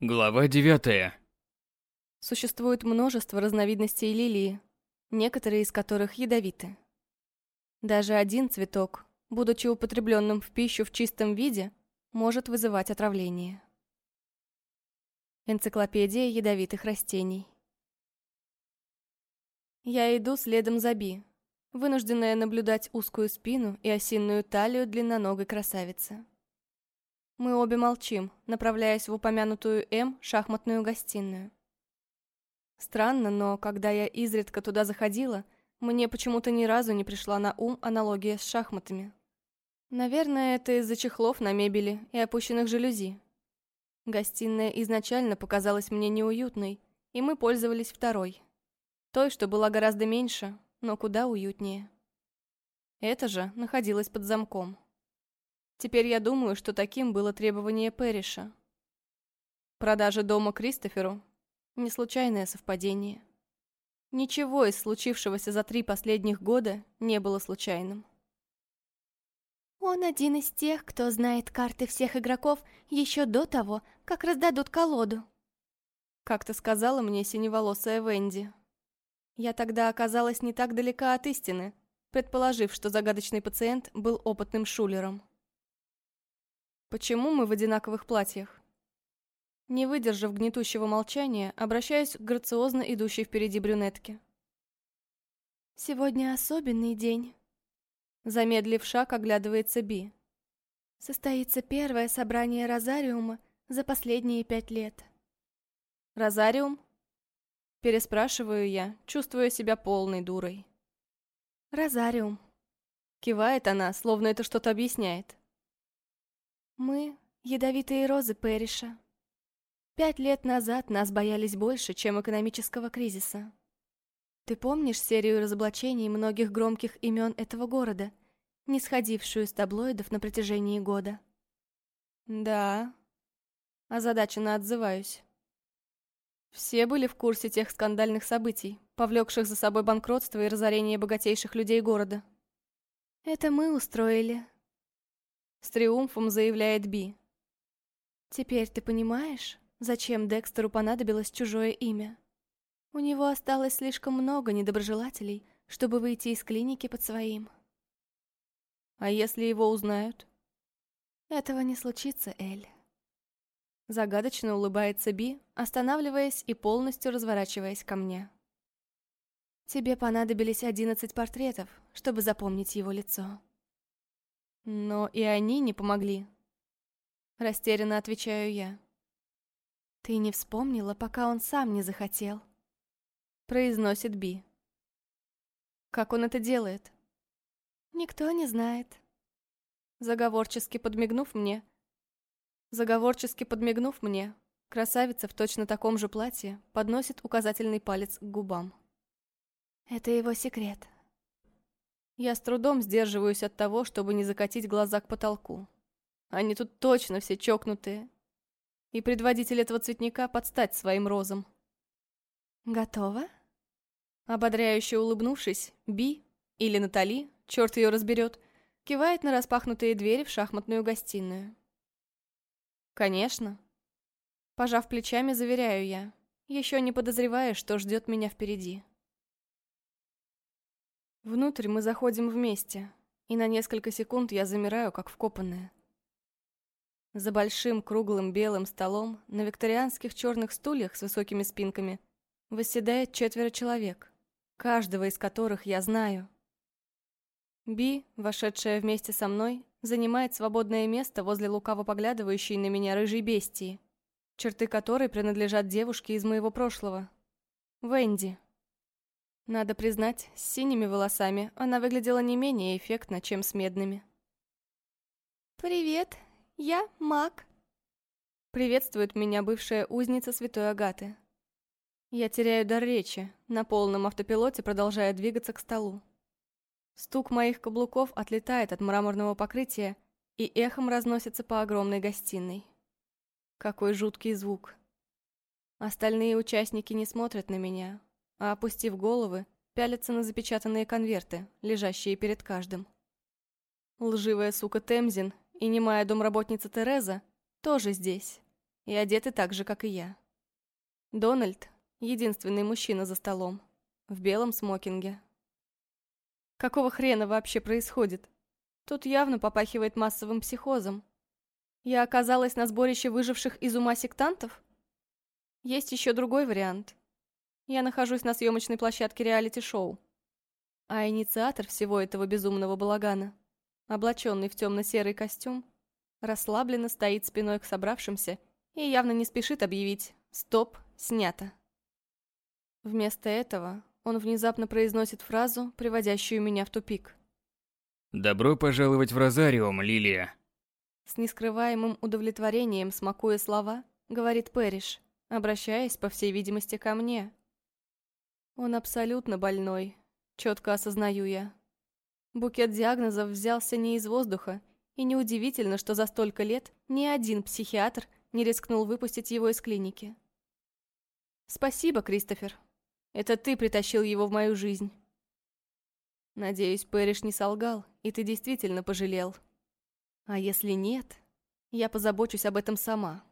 Глава девятая. Существует множество разновидностей лилии, некоторые из которых ядовиты. Даже один цветок, будучи употребленным в пищу в чистом виде, может вызывать отравление. Энциклопедия ядовитых растений. Я иду следом за Би, вынужденная наблюдать узкую спину и осинную талию длинноногой красавицы. Мы обе молчим, направляясь в упомянутую М шахматную гостиную. Странно, но когда я изредка туда заходила, мне почему-то ни разу не пришла на ум аналогия с шахматами. Наверное, это из-за чехлов на мебели и опущенных жалюзи. Гостиная изначально показалась мне неуютной, и мы пользовались второй. Той, что была гораздо меньше, но куда уютнее. Это же находилась под замком. Теперь я думаю, что таким было требование Перриша. Продажа дома Кристоферу не случайное совпадение. Ничего из случившегося за три последних года не было случайным. Он один из тех, кто знает карты всех игроков еще до того, как раздадут колоду. Как-то сказала мне синеволосая Венди. Я тогда оказалась не так далека от истины, предположив, что загадочный пациент был опытным шулером. Почему мы в одинаковых платьях? Не выдержав гнетущего молчания, обращаюсь к грациозно идущей впереди брюнетке. «Сегодня особенный день», — замедлив шаг, оглядывается Би. «Состоится первое собрание Розариума за последние пять лет». «Розариум?» Переспрашиваю я, чувствуя себя полной дурой. «Розариум», — кивает она, словно это что-то объясняет. «Мы — ядовитые розы Перриша», Пять лет назад нас боялись больше, чем экономического кризиса. Ты помнишь серию разоблачений многих громких имен этого города, не сходившую с таблоидов на протяжении года? Да. Озадаченно отзываюсь. Все были в курсе тех скандальных событий, повлекших за собой банкротство и разорение богатейших людей города. Это мы устроили. С триумфом заявляет Би. Теперь ты понимаешь? Зачем Декстеру понадобилось чужое имя? У него осталось слишком много недоброжелателей, чтобы выйти из клиники под своим. А если его узнают? Этого не случится, Эль. Загадочно улыбается Би, останавливаясь и полностью разворачиваясь ко мне. Тебе понадобились одиннадцать портретов, чтобы запомнить его лицо. Но и они не помогли. Растерянно отвечаю я. «Ты не вспомнила, пока он сам не захотел», — произносит Би. «Как он это делает?» «Никто не знает». Заговорчески подмигнув мне, заговорчески подмигнув мне, красавица в точно таком же платье подносит указательный палец к губам. «Это его секрет». Я с трудом сдерживаюсь от того, чтобы не закатить глаза к потолку. Они тут точно все чокнутые, и предводитель этого цветника подстать своим розам. «Готово?» Ободряюще улыбнувшись, Би или Натали, черт ее разберет, кивает на распахнутые двери в шахматную гостиную. «Конечно». Пожав плечами, заверяю я, еще не подозревая, что ждет меня впереди. Внутрь мы заходим вместе, и на несколько секунд я замираю, как вкопанная. За большим круглым белым столом на викторианских черных стульях с высокими спинками восседает четверо человек, каждого из которых я знаю. Би, вошедшая вместе со мной, занимает свободное место возле лукаво поглядывающей на меня рыжей бестии, черты которой принадлежат девушке из моего прошлого. Венди. Надо признать, с синими волосами она выглядела не менее эффектно, чем с медными. «Привет!» «Я маг», — приветствует меня бывшая узница Святой Агаты. Я теряю дар речи, на полном автопилоте продолжая двигаться к столу. Стук моих каблуков отлетает от мраморного покрытия и эхом разносится по огромной гостиной. Какой жуткий звук. Остальные участники не смотрят на меня, а, опустив головы, пялятся на запечатанные конверты, лежащие перед каждым. Лживая сука Темзин и немая домработница Тереза тоже здесь. и одеты так же, как и я. Дональд — единственный мужчина за столом, в белом смокинге. Какого хрена вообще происходит? Тут явно попахивает массовым психозом. Я оказалась на сборище выживших из ума сектантов? Есть еще другой вариант. Я нахожусь на съемочной площадке реалити-шоу. А инициатор всего этого безумного балагана, облаченный в темно-серый костюм, расслабленно стоит спиной к собравшимся и явно не спешит объявить «Стоп, снято». Вместо этого он внезапно произносит фразу, приводящую меня в тупик. «Добро пожаловать в Розариум, Лилия!» С нескрываемым удовлетворением, смакуя слова, говорит Пэриш, обращаясь, по всей видимости, ко мне. Он абсолютно больной, четко осознаю я. Букет диагнозов взялся не из воздуха, и неудивительно, что за столько лет ни один психиатр не рискнул выпустить его из клиники. Спасибо, Кристофер. Это ты притащил его в мою жизнь. Надеюсь, Пэриш не солгал, и ты действительно пожалел. А если нет, я позабочусь об этом сама.